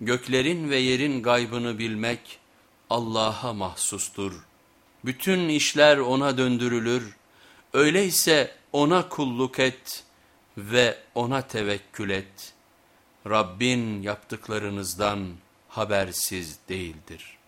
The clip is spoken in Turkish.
Göklerin ve yerin gaybını bilmek Allah'a mahsustur. Bütün işler ona döndürülür. Öyleyse ona kulluk et ve ona tevekkül et. Rabbin yaptıklarınızdan habersiz değildir.''